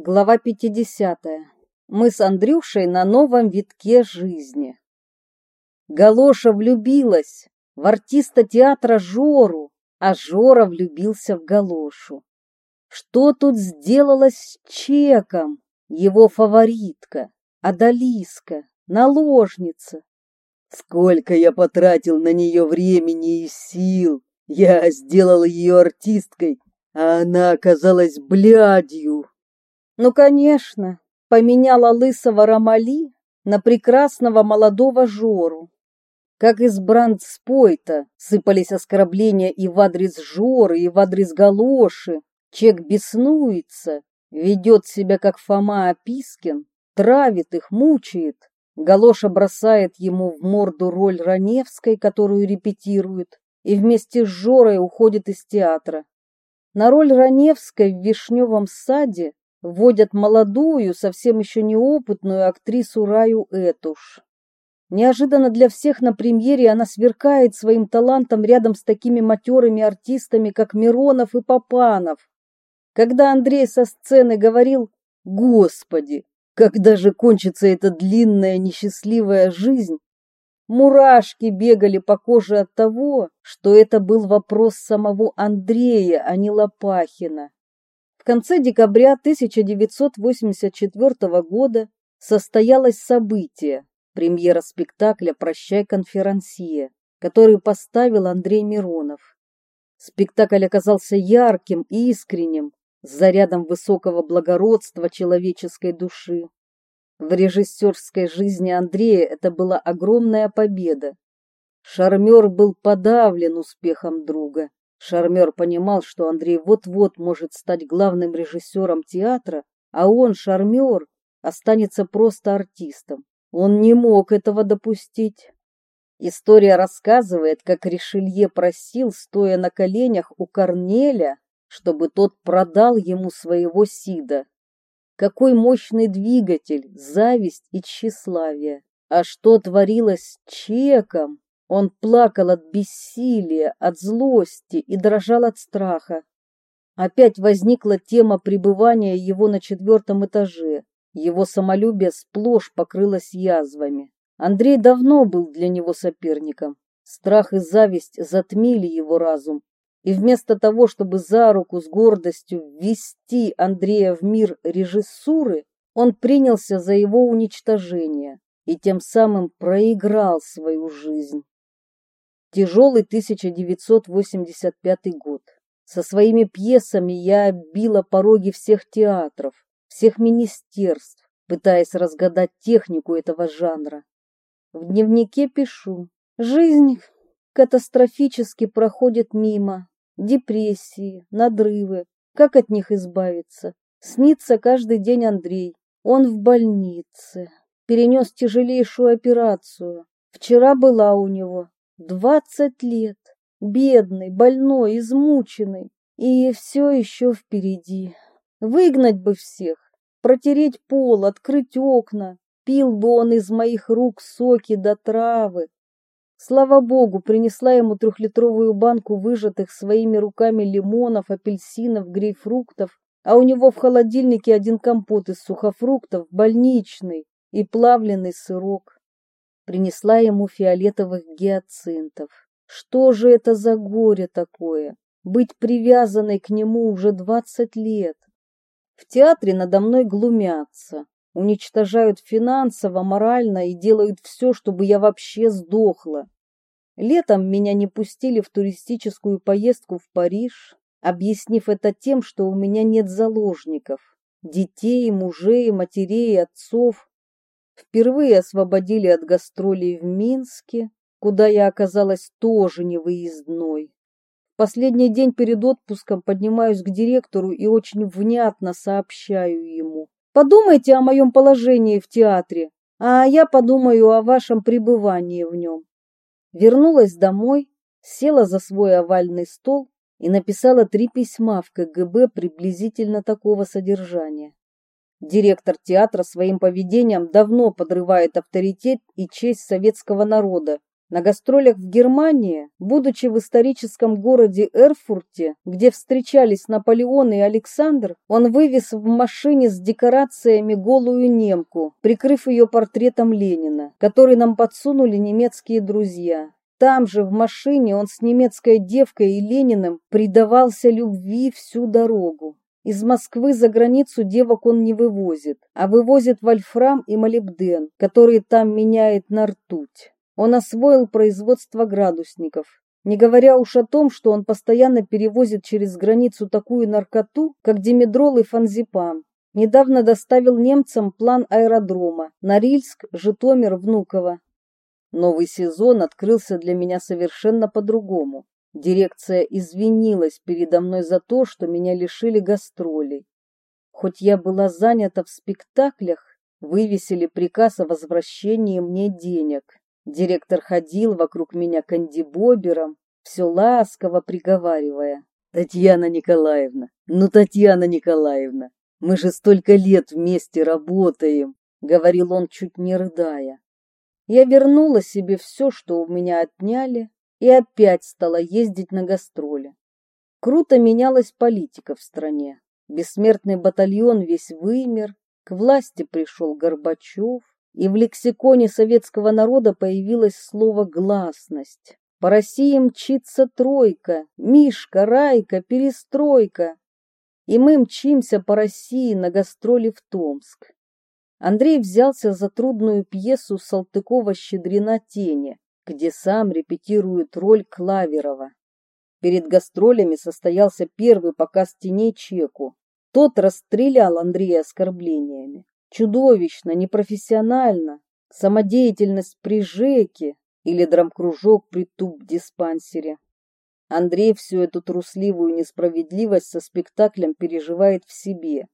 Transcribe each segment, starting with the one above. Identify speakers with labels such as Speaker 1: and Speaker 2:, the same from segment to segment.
Speaker 1: Глава 50. Мы с Андрюшей на новом витке жизни. Галоша влюбилась в артиста театра Жору, а Жора влюбился в Галошу. Что тут сделалось с Чеком, его фаворитка, Адалиска, наложница?
Speaker 2: Сколько я потратил на нее времени и сил! Я сделал ее артисткой, а она оказалась блядью.
Speaker 1: Ну, конечно, поменяла лысого Ромали на прекрасного молодого Жору. Как из брандспойта сыпались оскорбления и в адрес Жоры, и в адрес Галоши. Чек беснуется, ведет себя как Фома Опискин, травит их, мучает. Галоша бросает ему в морду роль Раневской, которую репетирует, и вместе с Жорой уходит из театра. На роль Раневской в «Вишневом саде» вводят молодую, совсем еще неопытную актрису Раю Этуш. Неожиданно для всех на премьере она сверкает своим талантом рядом с такими матерыми артистами, как Миронов и Попанов. Когда Андрей со сцены говорил «Господи, когда же кончится эта длинная несчастливая жизнь?», мурашки бегали по коже от того, что это был вопрос самого Андрея, а не Лопахина конце декабря 1984 года состоялось событие, премьера спектакля «Прощай, конферансье», который поставил Андрей Миронов. Спектакль оказался ярким и искренним, с зарядом высокого благородства человеческой души. В режиссерской жизни Андрея это была огромная победа. Шармер был подавлен успехом друга. Шармер понимал, что Андрей вот-вот может стать главным режиссером театра, а он, шармер, останется просто артистом. Он не мог этого допустить. История рассказывает, как Ришелье просил, стоя на коленях у Корнеля, чтобы тот продал ему своего Сида. Какой мощный двигатель, зависть и тщеславие. А что творилось с Чеком? Он плакал от бессилия, от злости и дрожал от страха. Опять возникла тема пребывания его на четвертом этаже. Его самолюбие сплошь покрылось язвами. Андрей давно был для него соперником. Страх и зависть затмили его разум. И вместо того, чтобы за руку с гордостью ввести Андрея в мир режиссуры, он принялся за его уничтожение и тем самым проиграл свою жизнь. Тяжелый 1985 год. Со своими пьесами я била пороги всех театров, всех министерств, пытаясь разгадать технику этого жанра. В дневнике пишу. Жизнь катастрофически проходит мимо. Депрессии, надрывы. Как от них избавиться? Снится каждый день Андрей. Он в больнице. Перенес тяжелейшую операцию. Вчера была у него. Двадцать лет, бедный, больной, измученный, и все еще впереди. Выгнать бы всех, протереть пол, открыть окна, пил бы он из моих рук соки до травы. Слава богу, принесла ему трехлитровую банку выжатых своими руками лимонов, апельсинов, грейпфруктов, а у него в холодильнике один компот из сухофруктов, больничный и плавленый сырок принесла ему фиолетовых гиацинтов. Что же это за горе такое? Быть привязанной к нему уже двадцать лет. В театре надо мной глумятся, уничтожают финансово, морально и делают все, чтобы я вообще сдохла. Летом меня не пустили в туристическую поездку в Париж, объяснив это тем, что у меня нет заложников, детей, мужей, матерей, отцов, Впервые освободили от гастролей в Минске, куда я оказалась тоже невыездной. Последний день перед отпуском поднимаюсь к директору и очень внятно сообщаю ему. Подумайте о моем положении в театре, а я подумаю о вашем пребывании в нем. Вернулась домой, села за свой овальный стол и написала три письма в КГБ приблизительно такого содержания. Директор театра своим поведением давно подрывает авторитет и честь советского народа На гастролях в Германии, будучи в историческом городе Эрфурте, где встречались Наполеон и Александр, он вывез в машине с декорациями голую немку, прикрыв ее портретом Ленина, который нам подсунули немецкие друзья. Там же, в машине, он с немецкой девкой и Лениным предавался любви всю дорогу. Из Москвы за границу девок он не вывозит, а вывозит вольфрам и молибден, который там меняет на ртуть. Он освоил производство градусников. Не говоря уж о том, что он постоянно перевозит через границу такую наркоту, как димедрол и фанзипам. Недавно доставил немцам план аэродрома Норильск, Житомир, Внуково. Новый сезон открылся для меня совершенно по-другому. Дирекция извинилась передо мной за то, что меня лишили гастролей. Хоть я была занята в спектаклях, вывесили приказ о возвращении мне денег. Директор ходил вокруг меня кандибобером, все ласково приговаривая. «Татьяна Николаевна, ну, Татьяна Николаевна, мы же столько лет вместе работаем», — говорил он, чуть не рыдая. Я вернула себе все, что у меня отняли, и опять стала ездить на гастроли. Круто менялась политика в стране. Бессмертный батальон весь вымер, к власти пришел Горбачев, и в лексиконе советского народа появилось слово «гласность». По России мчится тройка, Мишка, Райка, перестройка. И мы мчимся по России на гастроли в Томск. Андрей взялся за трудную пьесу Салтыкова-Щедрина «Тени», где сам репетирует роль Клаверова. Перед гастролями состоялся первый показ теней Чеку. Тот расстрелял Андрея оскорблениями. Чудовищно, непрофессионально. Самодеятельность при ЖЭКе или драмкружок при туб-диспансере. Андрей всю эту трусливую несправедливость со спектаклем переживает в себе.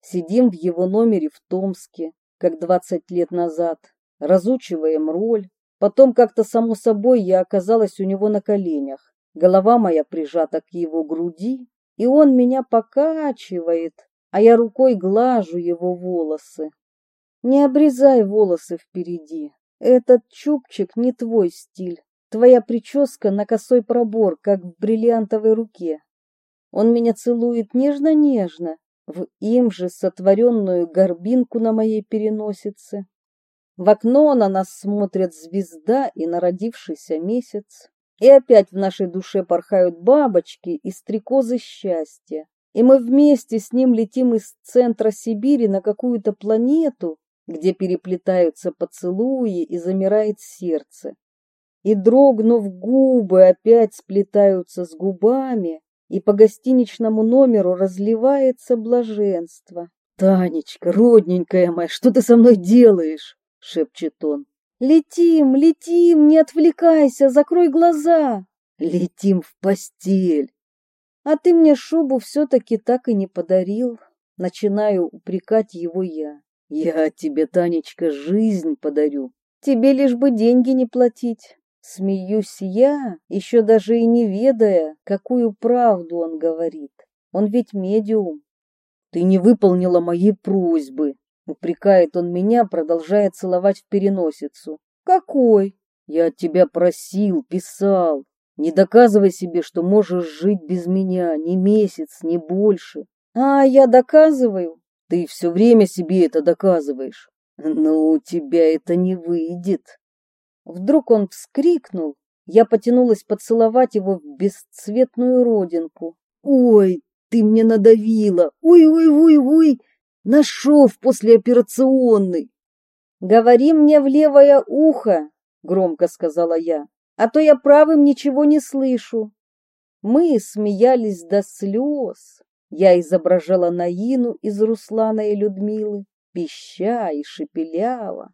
Speaker 1: Сидим в его номере в Томске, как двадцать лет назад, разучиваем роль. Потом как-то само собой я оказалась у него на коленях. Голова моя прижата к его груди, и он меня покачивает, а я рукой глажу его волосы. Не обрезай волосы впереди. Этот чубчик не твой стиль. Твоя прическа на косой пробор, как в бриллиантовой руке. Он меня целует нежно-нежно, в им же сотворенную горбинку на моей переносице. В окно на нас смотрят звезда и народившийся месяц. И опять в нашей душе порхают бабочки и стрекозы счастья и мы вместе с ним летим из центра Сибири на какую-то планету, где переплетаются поцелуи и замирает сердце. И, дрогнув губы, опять сплетаются с губами, и по гостиничному номеру разливается блаженство. «Танечка, родненькая моя, что ты со мной делаешь?» — шепчет он. «Летим, летим, не отвлекайся, закрой глаза!» «Летим в постель!» А ты мне шубу все-таки так и не подарил. Начинаю упрекать его я. Я тебе, Танечка, жизнь подарю. Тебе лишь бы деньги не платить. Смеюсь я, еще даже и не ведая, какую правду он говорит. Он ведь медиум. Ты не выполнила моей просьбы. Упрекает он меня, продолжая целовать в переносицу. Какой? Я тебя просил, писал. Не доказывай себе, что можешь жить без меня ни месяц, ни больше. А я доказываю. Ты все время себе это доказываешь. Но у тебя это не выйдет. Вдруг он вскрикнул. Я потянулась поцеловать его в бесцветную родинку. Ой, ты мне надавила. Ой-ой-ой-ой. На шов послеоперационный. Говори мне в левое ухо, громко сказала я а то я правым ничего не слышу. Мы смеялись до слез. Я изображала Наину из Руслана и Людмилы, пища и шепеляла.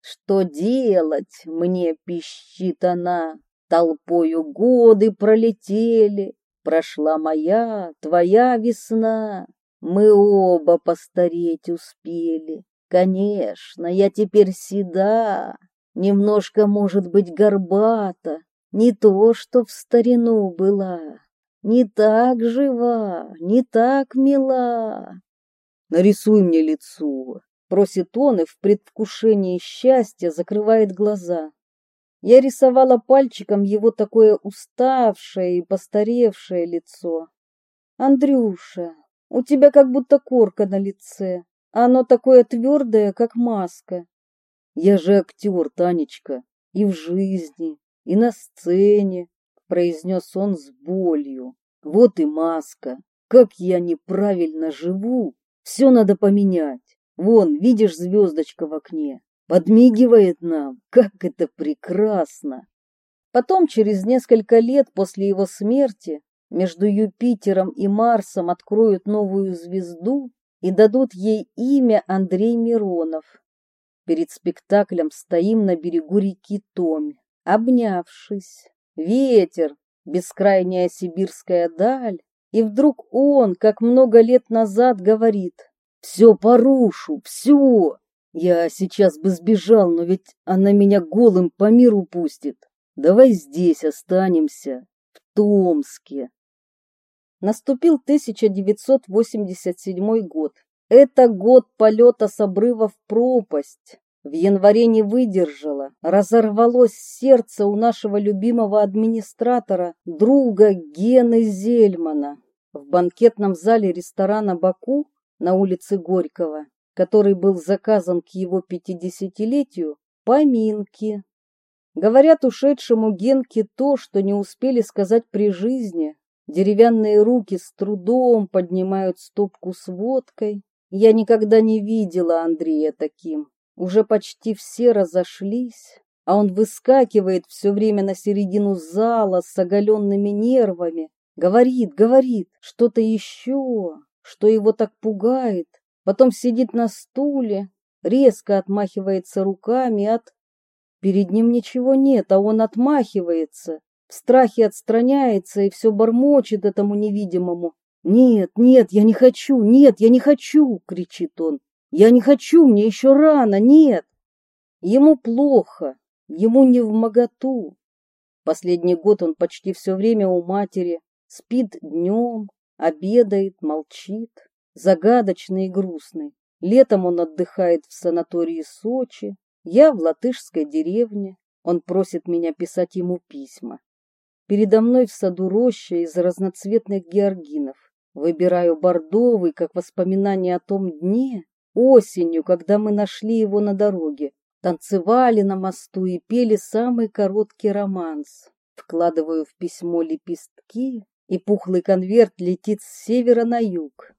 Speaker 1: Что делать, мне пищит она, толпою годы пролетели, прошла моя, твоя весна, мы оба постареть успели. Конечно, я теперь седа, Немножко, может быть, горбата, не то, что в старину была. Не так жива, не так мила. Нарисуй мне лицо, просит он и в предвкушении счастья закрывает глаза. Я рисовала пальчиком его такое уставшее и постаревшее лицо. Андрюша, у тебя как будто корка на лице. Оно такое твердое, как маска.
Speaker 2: Я же актер, Танечка, и в жизни, и на сцене, произнес он с болью. Вот и маска. Как я неправильно живу. Все надо поменять. Вон, видишь, звездочка в окне. Подмигивает нам. Как это прекрасно.
Speaker 1: Потом, через несколько лет после его смерти, между Юпитером и Марсом откроют новую звезду и дадут ей имя Андрей Миронов. Перед спектаклем стоим на берегу реки Томь, обнявшись. Ветер, бескрайняя сибирская даль, и вдруг он, как много лет назад, говорит «Все порушу, все!» Я сейчас бы сбежал, но ведь она меня голым по миру пустит. Давай здесь останемся, в Томске. Наступил 1987 год. Это год полета с обрыва в пропасть. В январе не выдержала, разорвалось сердце у нашего любимого администратора, друга Гены Зельмана. В банкетном зале ресторана «Баку» на улице Горького, который был заказан к его пятидесятилетию, поминки. Говорят ушедшему Генке то, что не успели сказать при жизни, Деревянные руки с трудом поднимают стопку с водкой. Я никогда не видела Андрея таким. Уже почти все разошлись, а он выскакивает все время на середину зала с оголенными нервами. Говорит, говорит, что-то еще, что его так пугает. Потом сидит на стуле, резко отмахивается руками от... Перед ним ничего нет, а он отмахивается, в страхе отстраняется и все бормочет этому невидимому. «Нет, нет, я не хочу, нет, я не хочу!» — кричит он. «Я не хочу, мне еще рано, нет!» Ему плохо, ему не в моготу. Последний год он почти все время у матери, спит днем, обедает, молчит, загадочный и грустный. Летом он отдыхает в санатории Сочи, я в латышской деревне. Он просит меня писать ему письма. Передо мной в саду роща из разноцветных георгинов. Выбираю бордовый, как воспоминание о том дне, осенью, когда мы нашли его на дороге, танцевали на мосту и пели самый короткий романс. Вкладываю в письмо лепестки, и пухлый конверт летит с севера на юг.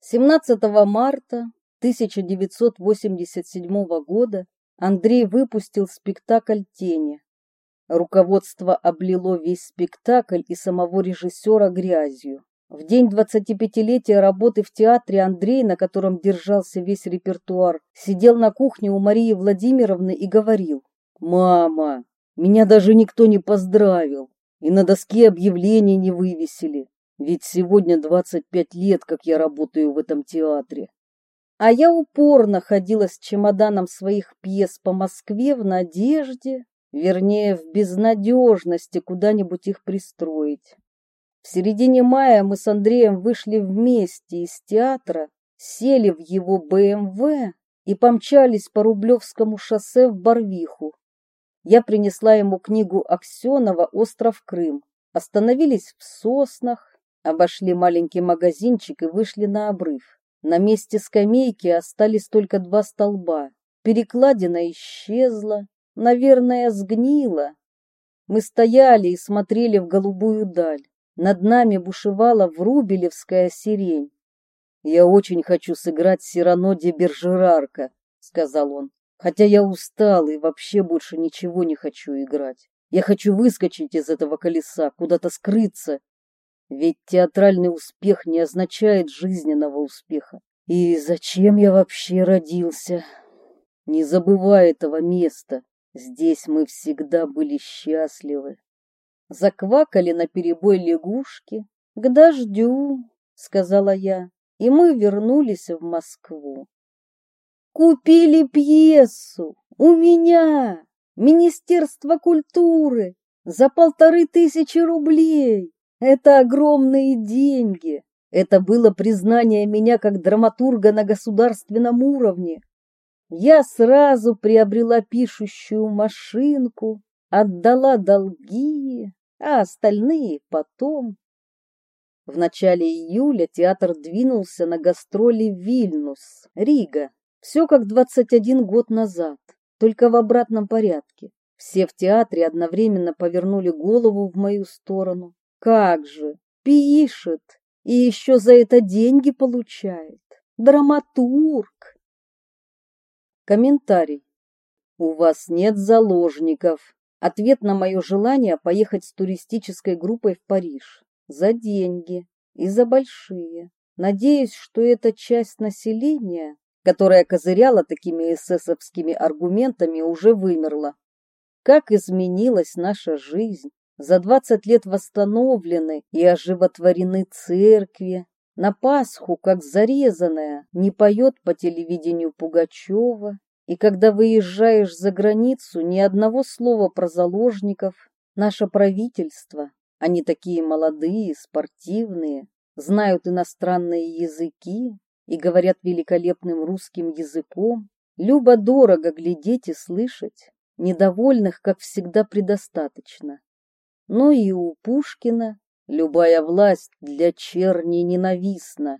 Speaker 1: 17 марта 1987 года Андрей выпустил спектакль «Тени». Руководство облило весь спектакль и самого режиссера грязью. В день 25-летия работы в театре Андрей, на котором держался весь репертуар, сидел на кухне у Марии Владимировны и говорил. «Мама, меня даже никто не поздравил, и на доске объявлений не вывесили, ведь сегодня 25 лет, как я работаю в этом театре». А я упорно ходила с чемоданом своих пьес по Москве в надежде, вернее, в безнадежности куда-нибудь их пристроить. В середине мая мы с Андреем вышли вместе из театра, сели в его БМВ и помчались по Рублевскому шоссе в Барвиху. Я принесла ему книгу Аксенова «Остров Крым». Остановились в соснах, обошли маленький магазинчик и вышли на обрыв. На месте скамейки остались только два столба. Перекладина исчезла, наверное, сгнила. Мы стояли и смотрели в голубую даль. Над нами бушевала врубелевская сирень. «Я очень хочу сыграть Сирано де Бержерарка», — сказал он. «Хотя я устал и вообще больше ничего не хочу играть. Я хочу выскочить из этого колеса, куда-то скрыться. Ведь театральный успех не означает жизненного успеха. И зачем я вообще родился? Не забывай этого места. Здесь мы всегда были счастливы. Заквакали на перебой лягушки. К дождю, сказала я, и мы вернулись в Москву. Купили пьесу у меня, Министерство культуры, за полторы тысячи рублей. Это огромные деньги. Это было признание меня как драматурга на государственном уровне. Я сразу приобрела пишущую машинку, отдала долги, а остальные потом. В начале июля театр двинулся на гастроли в Вильнюс, Рига. Все как 21 год назад, только в обратном порядке. Все в театре одновременно повернули голову в мою сторону. Как же, пишет, и еще за это деньги получает. Драматург. Комментарий. У вас нет заложников. Ответ на мое желание поехать с туристической группой в Париж. За деньги. И за большие. Надеюсь, что эта часть населения, которая козыряла такими эсэсовскими аргументами, уже вымерла. Как изменилась наша жизнь. За двадцать лет восстановлены и оживотворены церкви. На Пасху, как зарезанная, не поет по телевидению Пугачева. И когда выезжаешь за границу, ни одного слова про заложников. Наше правительство, они такие молодые, спортивные, знают иностранные языки и говорят великолепным русским языком. Любо-дорого глядеть и слышать. Недовольных, как всегда, предостаточно. Но и у Пушкина любая власть для черни ненавистна.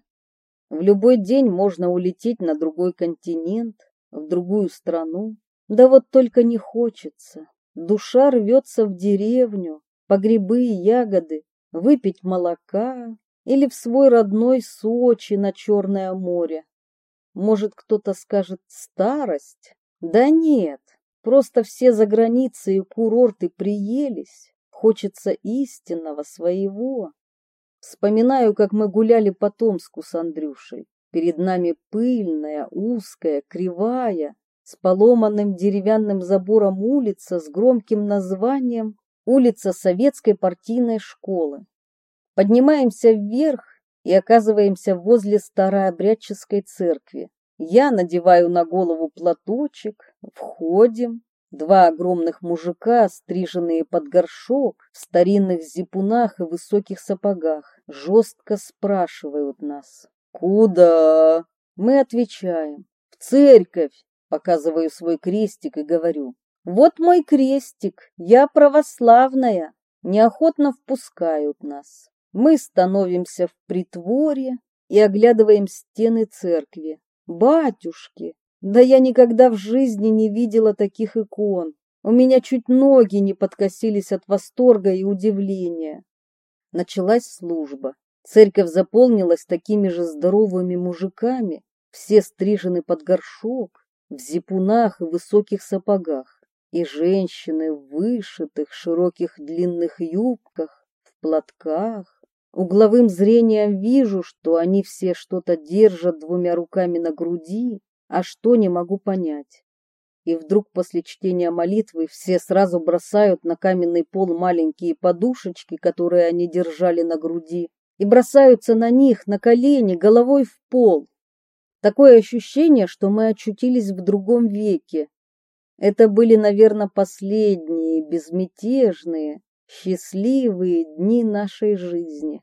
Speaker 1: В любой день можно улететь на другой континент, в другую страну. Да вот только не хочется. Душа рвется в деревню, по грибы и ягоды, выпить молока или в свой родной Сочи на Черное море. Может, кто-то скажет «старость»? Да нет, Просто все за границей и курорты приелись. Хочется истинного своего. Вспоминаю, как мы гуляли по Томску с Андрюшей. Перед нами пыльная, узкая, кривая, с поломанным деревянным забором улица с громким названием «Улица Советской партийной школы». Поднимаемся вверх и оказываемся возле старообрядческой церкви. Я надеваю на голову платочек, входим. Два огромных мужика, стриженные под горшок, в старинных зипунах и высоких сапогах, жестко спрашивают нас. «Куда?» Мы отвечаем. «В церковь!» Показываю свой крестик и говорю. «Вот мой крестик, я православная!» Неохотно впускают нас. Мы становимся в притворе и оглядываем стены церкви. Батюшки, да я никогда в жизни не видела таких икон. У меня чуть ноги не подкосились от восторга и удивления. Началась служба. Церковь заполнилась такими же здоровыми мужиками, все стрижены под горшок, в зипунах и высоких сапогах, и женщины в вышитых широких длинных юбках, в платках, Угловым зрением вижу, что они все что-то держат двумя руками на груди, а что не могу понять. И вдруг после чтения молитвы все сразу бросают на каменный пол маленькие подушечки, которые они держали на груди, и бросаются на них, на колени, головой в пол. Такое ощущение, что мы очутились в другом веке. Это были, наверное, последние, безмятежные, счастливые дни нашей жизни.